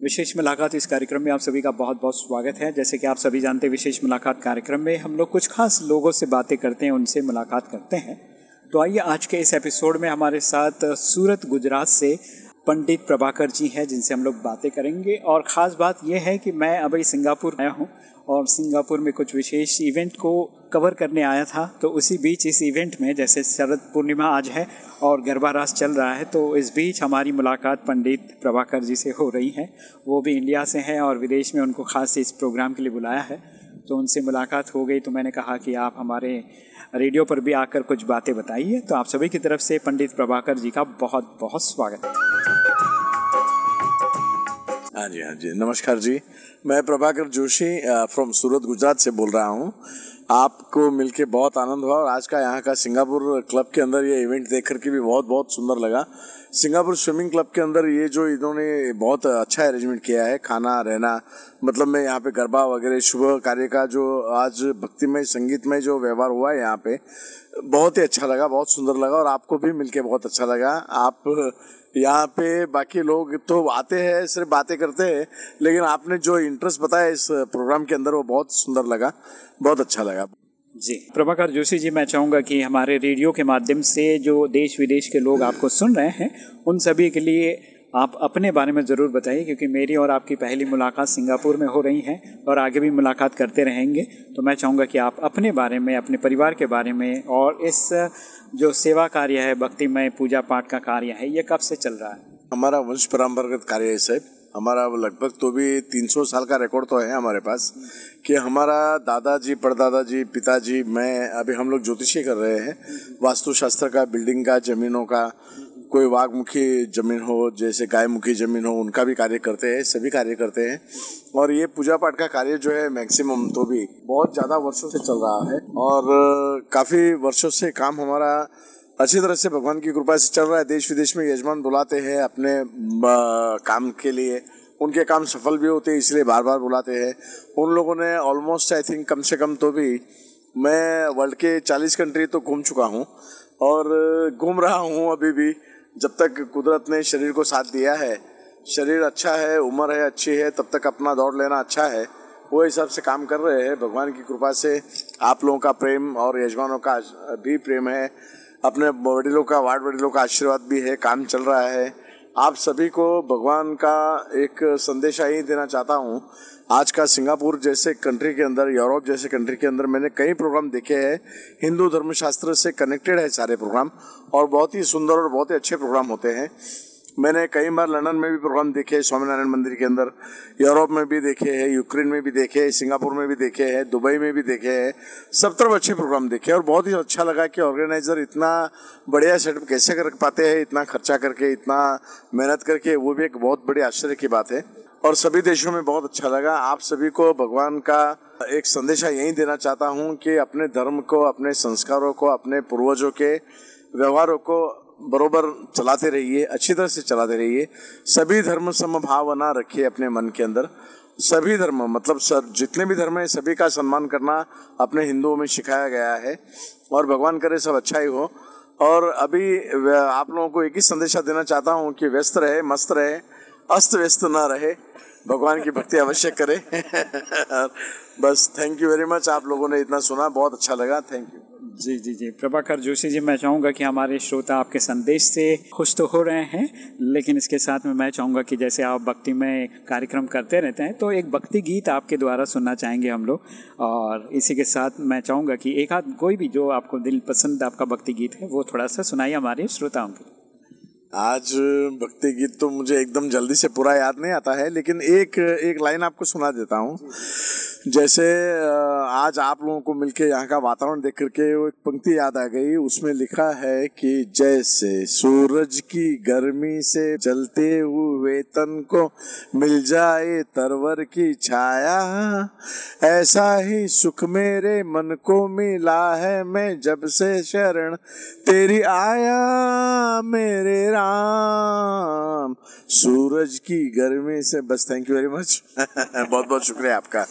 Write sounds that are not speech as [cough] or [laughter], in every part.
विशेष मुलाकात इस कार्यक्रम में आप सभी का बहुत बहुत स्वागत है। जैसे कि आप सभी जानते हैं, विशेष मुलाकात कार्यक्रम में हम लोग कुछ खास लोगों से बातें करते हैं, उनसे मुलाकात करते हैं। तो आइए आज के इस एपिसोड में हमारे साथ सूरत गुजरात से पंडित प्रभाकर जी हैं, जिनसे हम लोग बातें करेंगे। और ख़ास बात यह है कि मैं अभी सिंगापुर आया हूँ और सिंगापुर में कुछ विशेष इवेंट को कवर करने आया था तो उसी बीच इस इवेंट में जैसे शरद पूर्णिमा आज है और गरबा रास चल रहा है तो इस बीच हमारी मुलाकात पंडित प्रभाकर जी से हो रही है। वो भी इंडिया से हैं और विदेश में उनको खास इस प्रोग्राम के लिए बुलाया है। तो उनसे मुलाकात हो गई तो मैंने कहा कि आप हमारे रेडियो पर भी आकर कुछ बातें बताइए। तो आप सभी की तरफ़ से पंडित प्रभाकर जी का बहुत बहुत स्वागत। है जी हाँ जी। नमस्कार जी। मैं प्रभाकर जोशी फ्रॉम सूरत, गुजरात से बोल रहा हूँ। आपको मिलके बहुत आनंद हुआ और आज का यहाँ का सिंगापुर क्लब के अंदर ये इवेंट देख करके भी बहुत बहुत सुंदर लगा। सिंगापुर स्विमिंग क्लब के अंदर ये जो इन्होंने बहुत अच्छा अरेंजमेंट किया है, खाना, रहना मतलब मैं यहाँ पे गरबा वगैरह, शुभ कार्य का जो आज भक्तिमय, संगीतमय जो व्यवहार हुआ है यहाँ पे, बहुत ही अच्छा लगा, बहुत सुंदर लगा और आपको भी मिलके बहुत अच्छा लगा। आप यहाँ पे बाकी लोग तो आते हैं, सिर्फ़ बातें करते हैं, लेकिन आपने जो इंटरेस्ट बताया इस प्रोग्राम के अंदर वो बहुत सुंदर लगा, बहुत अच्छा लगा। जी। प्रभाकर जोशी जी, मैं चाहूँगा कि हमारे रेडियो के माध्यम से जो देश विदेश के लोग आपको सुन रहे हैं, उन सभी के लिए आप अपने बारे में ज़रूर बताइए, क्योंकि मेरी और आपकी पहली मुलाकात सिंगापुर में हो रही है, और आगे भी मुलाकात करते रहेंगे। तो मैं चाहूँगा कि आप अपने बारे में, अपने परिवार के बारे में, और इस जो सेवा कार्य है भक्तिमय पूजा पाठ का कार्य है, ये कब से चल रहा है? हमारा वंश परम्परागत कार्य है साहब। हमारा लगभग तो भी 300 साल का रिकॉर्ड तो है हमारे पास कि हमारा दादाजी, परदादाजी, पिताजी, मैं, अभी हम लोग ज्योतिषी कर रहे हैं। वास्तुशास्त्र का बिल्डिंग का, जमीनों का कोई वाघमुखी ज़मीन हो, जैसे गायमुखी ज़मीन हो, उनका भी कार्य करते हैं, सभी कार्य करते हैं। और ये पूजा पाठ का कार्य जो है मैक्सिमम तो भी बहुत ज़्यादा वर्षों से चल रहा है और काफ़ी वर्षों से काम हमारा अच्छी तरह से भगवान की कृपा से चल रहा है। देश विदेश में यजमान बुलाते हैं अपने काम के लिए। उनके काम सफल भी होते हैं, इसलिए बार बार बुलाते हैं। उन लोगों ने ऑलमोस्ट आई थिंक कम से कम तो भी मैं वर्ल्ड के चालीस कंट्री तो घूम चुका हूँ और घूम रहा हूँ अभी भी। जब तक कुदरत ने शरीर को साथ दिया है, शरीर अच्छा है, उम्र है, अच्छी है, तब तक अपना दौड़ लेना अच्छा है। वो हिसाब से काम कर रहे हैं। भगवान की कृपा से आप लोगों का प्रेम और यजमानों का भी प्रेम है। अपने वडीलों का, वार्ड वडीलों का आशीर्वाद भी है। काम चल रहा है। आप सभी को भगवान का एक संदेशा ही देना चाहता हूँ। आज का सिंगापुर जैसे कंट्री के अंदर, यूरोप जैसे कंट्री के अंदर मैंने कई प्रोग्राम देखे हैं। हिंदू धर्मशास्त्र से कनेक्टेड है सारे प्रोग्राम और बहुत ही सुंदर और बहुत ही अच्छे प्रोग्राम होते हैं। मैंने कई बार लंदन में भी प्रोग्राम देखे हैं, स्वामीनारायण मंदिर के अंदर। यूरोप में भी देखे हैं, यूक्रेन में भी देखे हैं, सिंगापुर में भी देखे हैं, दुबई में भी देखे हैं। सब तरफ़ अच्छे प्रोग्राम देखे और बहुत ही अच्छा लगा कि ऑर्गेनाइजर इतना बढ़िया सेटअप कैसे कर पाते हैं, इतना खर्चा करके, इतना मेहनत करके, वो भी एक बहुत बड़ी आश्चर्य की बात है। और सभी देशों में बहुत अच्छा लगा। आप सभी को भगवान का एक संदेशा यही देना चाहता हूँ कि अपने धर्म को, अपने संस्कारों को, अपने पूर्वजों के व्यवहारों को बरोबर चलाते रहिए, अच्छी तरह से चलाते रहिए। सभी धर्म समभावना रखिए अपने मन के अंदर। सभी धर्म मतलब सर, जितने भी धर्म है, सभी का सम्मान करना अपने हिंदुओं में सिखाया गया है। और भगवान करे सब अच्छा ही हो। और अभी आप लोगों को एक ही संदेशा देना चाहता हूँ कि व्यस्त रहे, मस्त रहे, अस्त व्यस्त ना रहे। भगवान की भक्ति अवश्य करें। [laughs] बस थैंक यू वेरी मच आप लोगों ने इतना सुना, बहुत अच्छा लगा। थैंक यू जी जी जी। प्रभाकर जोशी जी, मैं चाहूँगा कि हमारे श्रोता आपके संदेश से खुश तो हो रहे हैं, लेकिन इसके साथ में मैं चाहूँगा कि जैसे आप भक्ति में कार्यक्रम करते रहते हैं तो एक भक्ति गीत आपके द्वारा सुनना चाहेंगे हम लोग। और इसी के साथ मैं चाहूँगा कि एक आध कोई भी जो आपको दिल पसंद आपका भक्ति गीत है, वो थोड़ा सा सुनाइए हमारे श्रोताओं के। आज भक्ति गीत तो मुझे एकदम जल्दी से पूरा याद नहीं आता है, लेकिन एक एक लाइन आपको सुना देता हूँ। जैसे आज आप लोगों को मिलके यहाँ का वातावरण देख करके एक पंक्ति याद आ गई। उसमें लिखा है कि जैसे सूरज की गर्मी से जलते हुए तन को मिल जाए तरवर की छाया, ऐसा ही सुख मेरे मन को मिला है मैं जब से शरण तेरी आया, मेरे राम। सूरज की गर्मी से, बस थैंक यू वेरी मच बहुत बहुत शुक्रिया आपका।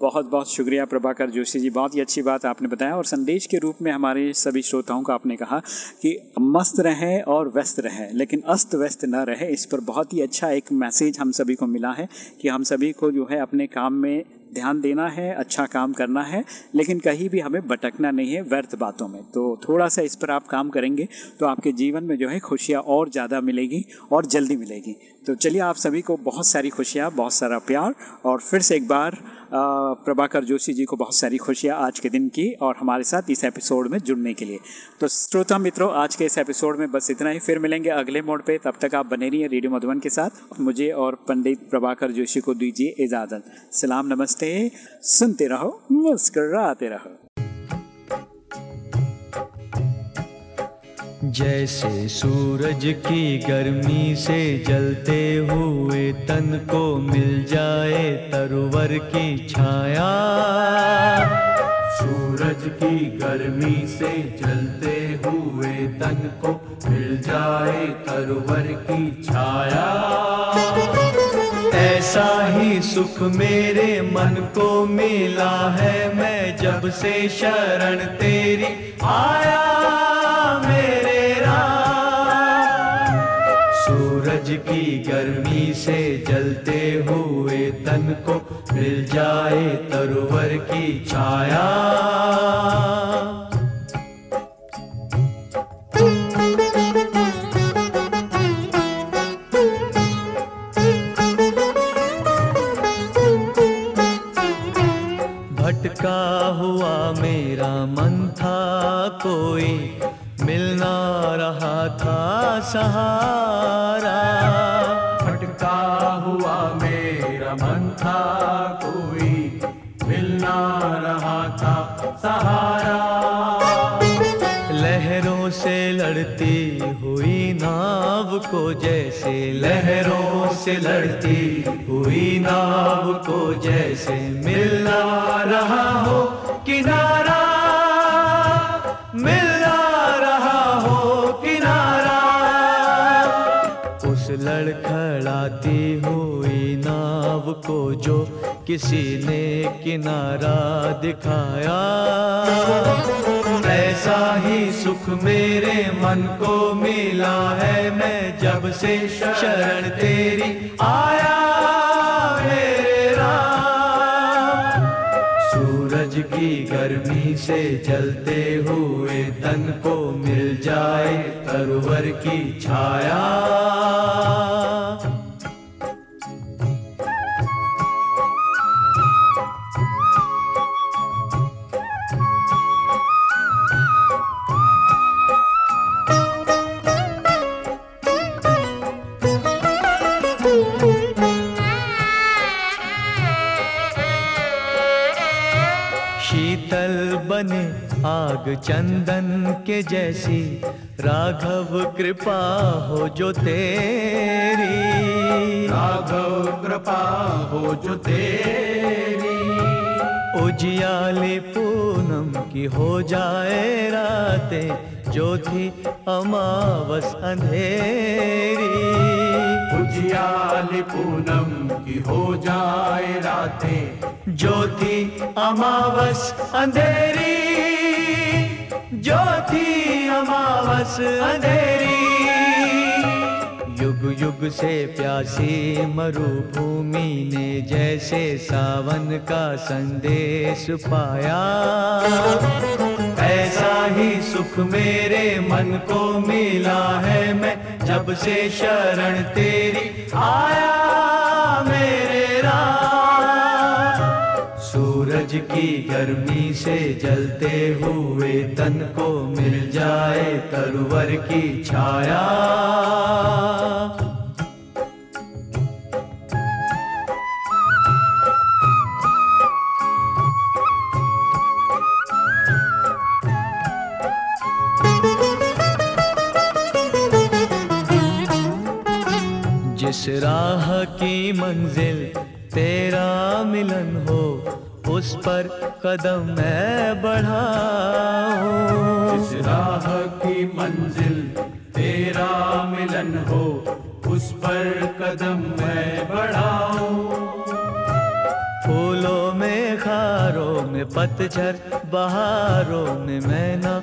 बहुत बहुत शुक्रिया प्रभाकर जोशी जी। बहुत ही अच्छी बात आपने बताया और संदेश के रूप में हमारे सभी श्रोताओं को आपने कहा कि मस्त रहें और व्यस्त रहें, लेकिन अस्त व्यस्त न रहे। इस पर बहुत ही अच्छा एक मैसेज हम सभी को मिला है कि हम सभी को जो है अपने काम में ध्यान देना है अच्छा काम करना है, लेकिन कहीं भी हमें भटकना नहीं है व्यर्थ बातों में। तो थोड़ा सा इस पर आप काम करेंगे तो आपके जीवन में जो है खुशियाँ और ज़्यादा मिलेगी और जल्दी मिलेगी। तो चलिए आप सभी को बहुत सारी खुशियाँ, बहुत सारा प्यार और फिर से एक बार प्रभाकर जोशी जी को बहुत सारी खुशियाँ आज के दिन की और हमारे साथ इस एपिसोड में जुड़ने के लिए। तो श्रोता मित्रों, आज के इस एपिसोड में बस इतना ही। फिर मिलेंगे अगले मोड पे। तब तक आप बने रहिए रेडियो मधुबन के साथ। मुझे और पंडित प्रभाकर जोशी को दीजिए इजाज़त। सलाम, नमस्ते। सुनते रहो, मुस्कराते रहो। जैसे सूरज की गर्मी से जलते हुए तन को मिल जाए तरवर की छाया। सूरज की गर्मी से जलते हुए तन को मिल जाए तरवर की छाया। ऐसा ही सुख मेरे मन को मिला है मैं जब से शरण तेरी आया। सूरज की गर्मी से जलते हुए तन को मिल जाए तरवर की छाया। भटका हुआ मेरा मन था, कोई मिलना रहा था सहारा से लड़ती हुई नाव को जैसे लहरों से लड़ती हुई नाव को जैसे मिलना रहा हो किनारा, मिलना रहा हो किनारा। उस लड़खड़ाती हुई नाव को जो किसी ने किनारा दिखाया। ऐसा ही सुख मेरे मन को मिला है। मैं जब से शरण तेरी आया, मेरे राम। सूरज की गर्मी से जलते हुए तन को मिल जाए तरवर की छाया। बने आग चंदन के जैसी। राघव कृपा हो जो तेरी। राघव कृपा हो जो तेरी। उजियाली पूनम की हो जाए रातें जो थी अमावस अंधेरी। उजियाली पूनम की हो जाए रातें। ज्योति अमावस अंधेरी। ज्योति अमावस अंधेरी। युग युग से प्यासी मरुभूमि ने जैसे सावन का संदेश पाया। ऐसा ही सुख मेरे मन को मिला है मैं, जब से शरण तेरी आया मेरे राम सूरज की गर्मी से जलते हुए तन को मिल जाए तरवर की छाया। कदम मैं बढ़ाऊं। जिस राह की मंजिल तेरा मिलन हो उस पर कदम मैं बढ़ाऊं। फूलों में खारों में पतझर बहारों में मैं ना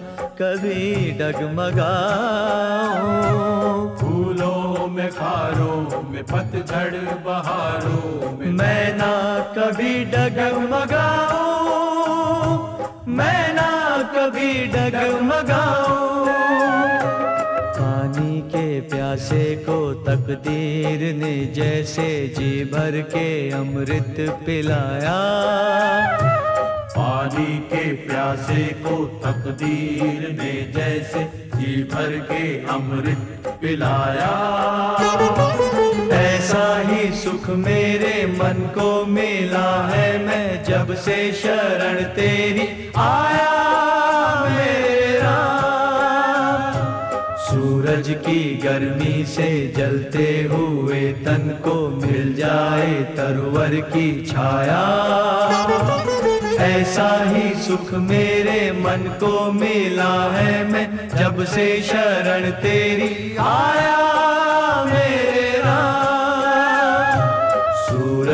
कभी डगमगाऊं। फूलों में खारों में पतझड़ बहारों में मैं ना कभी डगमगाऊं। मैं ना कभी डगमगाऊं। पानी के प्यासे को तकदीर ने जैसे जी भर के अमृत पिलाया। पानी के प्यासे को तकदीर ने जैसे जी भर के अमृत पिलाया। सुख मेरे मन को मिला है मैं जब से शरण तेरी आया मेरा। सूरज की गर्मी से जलते हुए तन को मिल जाए तरवर की छाया। ऐसा ही सुख मेरे मन को मिला है मैं जब से शरण तेरी आया।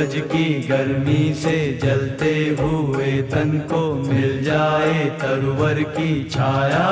सूरज की गर्मी से जलते हुए तन को मिल जाए तरवर की छाया।